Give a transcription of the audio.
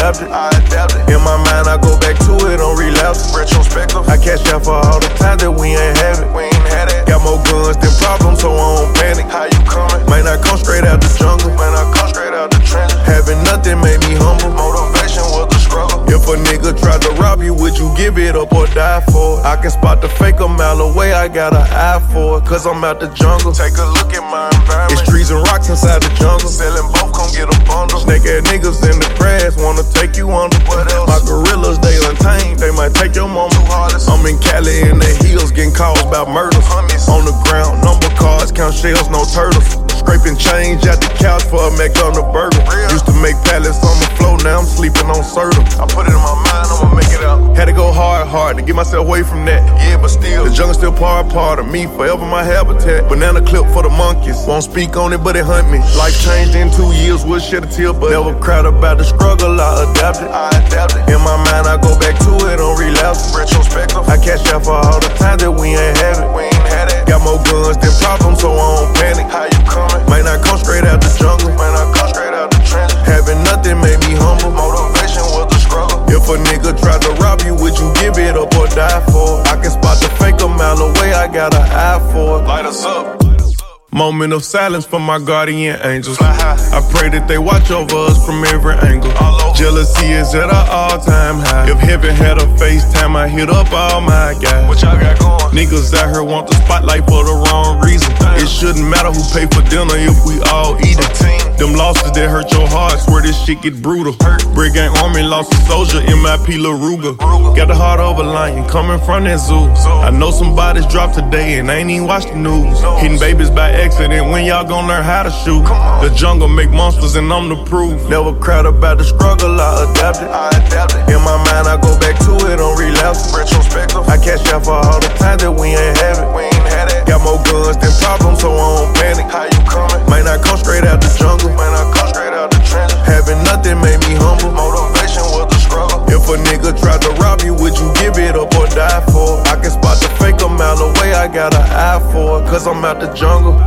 adapted. I adapted. In my mind, I go back to it on relapse. Retrospective. I cash out for all the time that we ain't have it. We ain't had it. Got more guns than problems, so I don't panic. How you coming? Might not come straight out the jungle. Man, I come straight out the trenches. Having nothing made me humble. Motivation was the struggle. If a nigga tried to rob you, would you give it up or die for it? I can spot the fake a mile away, I got an eye for it. Cause I'm out the jungle. Take a look at my take you under. What else? My gorillas, they untamed, they might take your mama. I'm in Cali in the hills, getting calls about murders. On the ground, number cards, count shells, no turtles. Scraping change at the couch for a McDonald's burger. Used to make pallets on the floor, now I'm sleeping on Serta. I put it in my mind, I'ma make Had to go hard, hard to get myself away from that. Yeah, but still. The jungle still part part of me, forever my habitat. Banana clip for the monkeys. Won't speak on it, but it hunt me. Life changed in two years, would shed a tear, but never cried about the struggle. I adapted. I adapted. In my mind, I go back to it on relapse. Retrospective. I catch out for all the time that we ain't have it. We ain't had it. Got more guns than problems, so I Moment of silence for my guardian angels. I pray that they watch over us from every angle. Jealousy is at an all time high. If heaven had a FaceTime, I hit up all my guys. What y'all got going? Niggas out here want the spotlight for the wrong reason. It shouldn't matter who pay for dinner if we all eat it. Team. Them losses that hurt your heart, swear this shit get brutal. Brick Gang Army lost a soldier, MIP LaRuga. Got the heart of a lion coming from that zoo. I know somebody's dropped today and I ain't even watched the news. Hitting babies by accident, when y'all gon' learn how to shoot? The jungle make monsters and I'm the proof. Never cried about the struggle, I. I. In my mind, I go back to it on relapse. Retrospective. I catch up for all the times that we ain't have it. We ain't had it. Got more guns than problems, so I don't panic. How you coming? Might not come straight out the jungle. Might not come straight out the trenches. Having nothing made me humble. Motivation was the struggle. If a nigga tried to rob you, would you give it up or die for? I can spot the fake a mile away. I got an eye for it, cause I'm out the jungle.